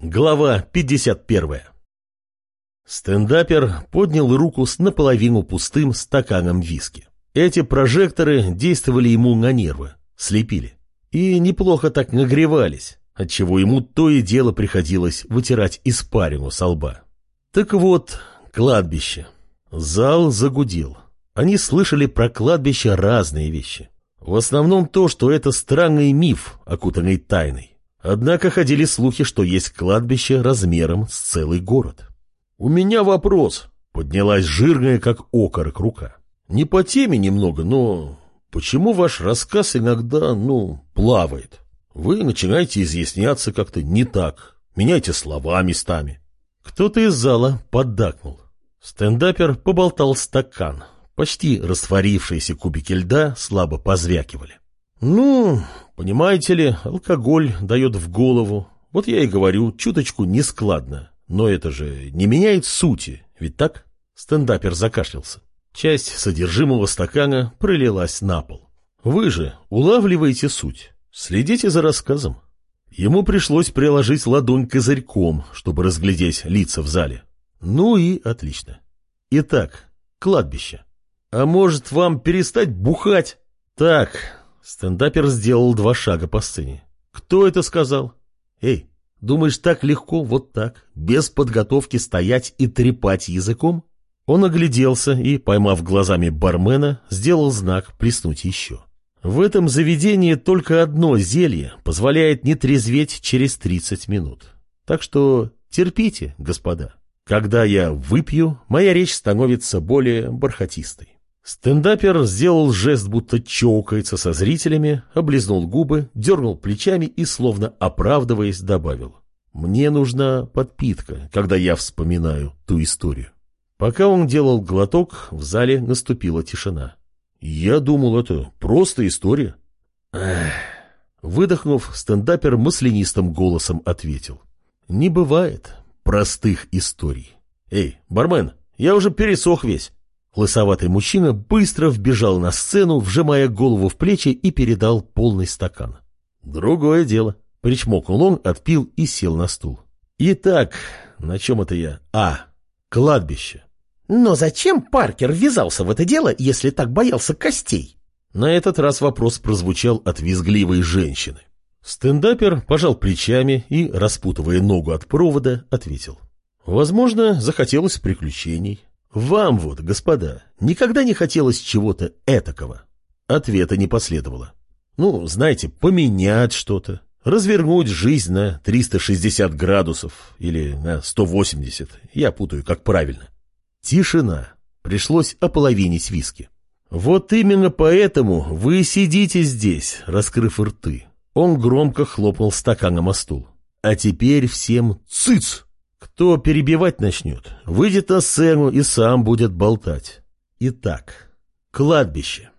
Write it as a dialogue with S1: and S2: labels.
S1: Глава 51 Стендапер поднял руку с наполовину пустым стаканом виски. Эти прожекторы действовали ему на нервы, слепили. И неплохо так нагревались, отчего ему то и дело приходилось вытирать испарину со лба. Так вот, кладбище. Зал загудел. Они слышали про кладбище разные вещи. В основном то, что это странный миф, окутанный тайной. Однако ходили слухи, что есть кладбище размером с целый город. «У меня вопрос», — поднялась жирная, как окорок, рука. «Не по теме немного, но почему ваш рассказ иногда, ну, плавает? Вы начинаете изъясняться как-то не так, меняйте слова местами». Кто-то из зала поддакнул. Стендапер поболтал стакан. Почти растворившиеся кубики льда слабо позвякивали. «Ну, понимаете ли, алкоголь дает в голову. Вот я и говорю, чуточку нескладно. Но это же не меняет сути, ведь так?» Стендапер закашлялся. Часть содержимого стакана пролилась на пол. «Вы же улавливаете суть. Следите за рассказом». Ему пришлось приложить ладонь козырьком, чтобы разглядеть лица в зале. Ну и отлично. Итак, кладбище. А может, вам перестать бухать? Так, Стендапер сделал два шага по сцене. «Кто это сказал?» «Эй, думаешь, так легко, вот так, без подготовки стоять и трепать языком?» Он огляделся и, поймав глазами бармена, сделал знак «плеснуть еще». В этом заведении только одно зелье позволяет не трезветь через 30 минут. Так что терпите, господа. Когда я выпью, моя речь становится более бархатистой. Стендапер сделал жест, будто чокается со зрителями, облизнул губы, дернул плечами и, словно оправдываясь, добавил. «Мне нужна подпитка, когда я вспоминаю ту историю». Пока он делал глоток, в зале наступила тишина. «Я думал, это просто история». Эх. Выдохнув, стендапер маслянистым голосом ответил. «Не бывает простых историй. Эй, бармен, я уже пересох весь». Лысоватый мужчина быстро вбежал на сцену, вжимая голову в плечи и передал полный стакан. Другое дело. Причмокнул он, отпил и сел на стул. Итак, на чем это я? А, кладбище.
S2: Но зачем Паркер ввязался в это дело, если так боялся костей?
S1: На этот раз вопрос прозвучал от визгливой женщины. Стендапер пожал плечами и, распутывая ногу от провода, ответил. Возможно, захотелось приключений. Вам вот, господа, никогда не хотелось чего-то этакого? Ответа не последовало. Ну, знаете, поменять что-то, развернуть жизнь на 360 градусов или на 180, я путаю, как правильно. Тишина. Пришлось ополовинить виски. Вот именно поэтому вы сидите здесь, раскрыв рты. Он громко хлопнул стаканом о стул. А теперь всем цыц! Кто перебивать начнет, выйдет на сцену и сам будет болтать. Итак, кладбище.